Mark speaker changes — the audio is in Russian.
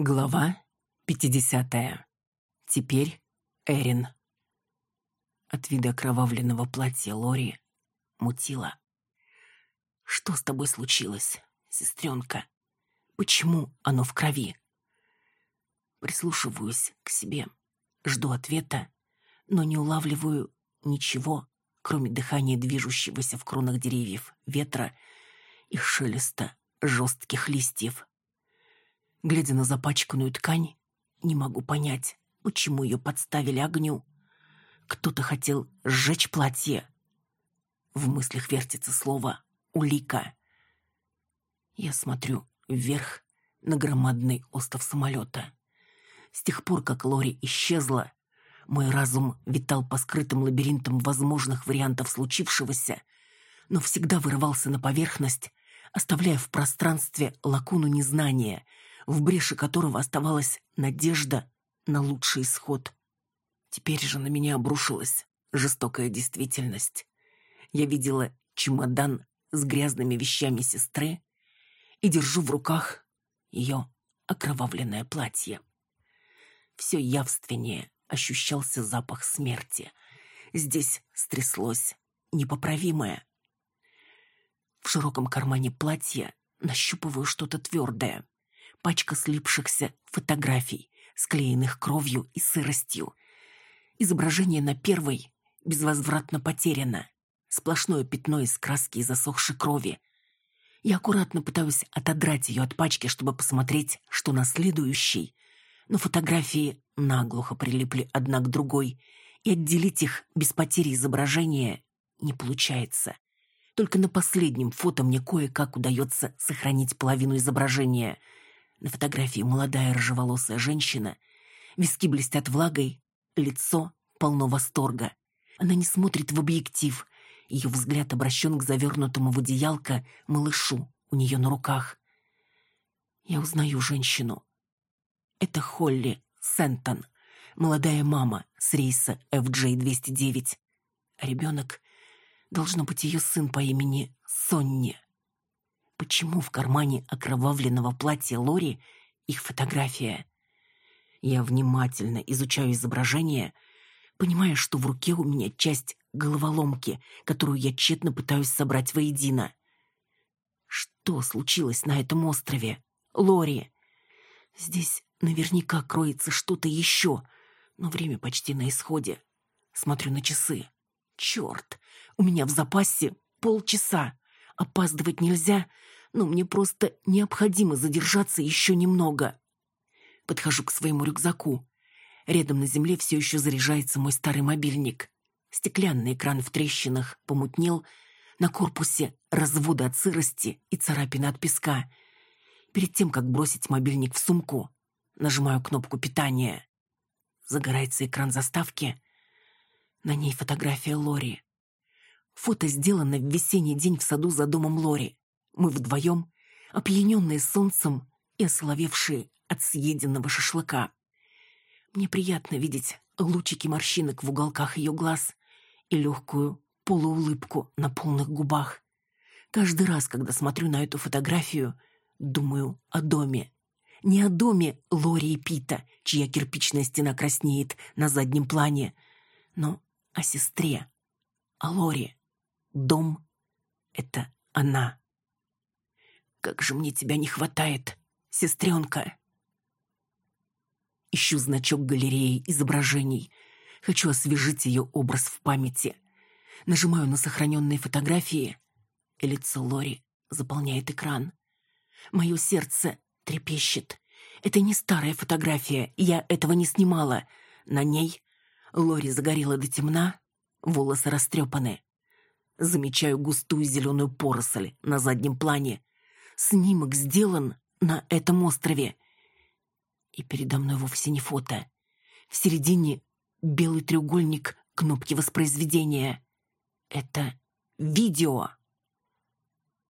Speaker 1: Глава 50. Теперь Эрин. От вида окровавленного платья Лори мутила. «Что с тобой случилось, сестренка? Почему оно в крови?» Прислушиваюсь к себе, жду ответа, но не улавливаю ничего, кроме дыхания движущегося в кронах деревьев ветра и шелеста жестких листьев. Глядя на запачканную ткань, не могу понять, почему ее подставили огню. Кто-то хотел сжечь платье. В мыслях вертится слово «улика». Я смотрю вверх на громадный остов самолета. С тех пор, как Лори исчезла, мой разум витал по скрытым лабиринтам возможных вариантов случившегося, но всегда вырывался на поверхность, оставляя в пространстве лакуну незнания — в бреше которого оставалась надежда на лучший исход. Теперь же на меня обрушилась жестокая действительность. Я видела чемодан с грязными вещами сестры и держу в руках ее окровавленное платье. Все явственнее ощущался запах смерти. Здесь стряслось непоправимое. В широком кармане платья нащупываю что-то твердое пачка слипшихся фотографий, склеенных кровью и сыростью. Изображение на первой безвозвратно потеряно. Сплошное пятно из краски и засохшей крови. Я аккуратно пытаюсь отодрать ее от пачки, чтобы посмотреть, что на следующей. Но фотографии наглухо прилипли одна к другой, и отделить их без потери изображения не получается. Только на последнем фото мне кое-как удается сохранить половину изображения — на фотографии молодая рыжеволосая женщина. Виски блестят влагой, лицо полно восторга. Она не смотрит в объектив. Ее взгляд обращен к завернутому в одеялко малышу у нее на руках. Я узнаю женщину. Это Холли Сентон, молодая мама с рейса FJ-209. А ребенок должно быть ее сын по имени Сонни. Почему в кармане окровавленного платья Лори их фотография? Я внимательно изучаю изображение, понимая, что в руке у меня часть головоломки, которую я тщетно пытаюсь собрать воедино. Что случилось на этом острове? Лори. Здесь наверняка кроется что-то еще, но время почти на исходе. Смотрю на часы. Черт, у меня в запасе полчаса. Опаздывать нельзя, но мне просто необходимо задержаться еще немного. Подхожу к своему рюкзаку. Рядом на земле все еще заряжается мой старый мобильник. Стеклянный экран в трещинах помутнел, на корпусе разводы от сырости и царапины от песка. Перед тем, как бросить мобильник в сумку, нажимаю кнопку питания. Загорается экран заставки. На ней фотография Лори. Фото сделано в весенний день в саду за домом Лори. Мы вдвоем, опьяненные солнцем и ословевшие от съеденного шашлыка. Мне приятно видеть лучики морщинок в уголках ее глаз и легкую полуулыбку на полных губах. Каждый раз, когда смотрю на эту фотографию, думаю о доме. Не о доме Лори и Пита, чья кирпичная стена краснеет на заднем плане, но о сестре, о Лори. Дом — это она. Как же мне тебя не хватает, сестренка!» Ищу значок галереи изображений. Хочу освежить ее образ в памяти. Нажимаю на сохраненные фотографии, и лицо Лори заполняет экран. Мое сердце трепещет. Это не старая фотография, я этого не снимала. На ней Лори загорела до темна, волосы растрепаны. Замечаю густую зеленую поросль на заднем плане. Снимок сделан на этом острове. И передо мной вовсе не фото. В середине белый треугольник кнопки воспроизведения. Это видео.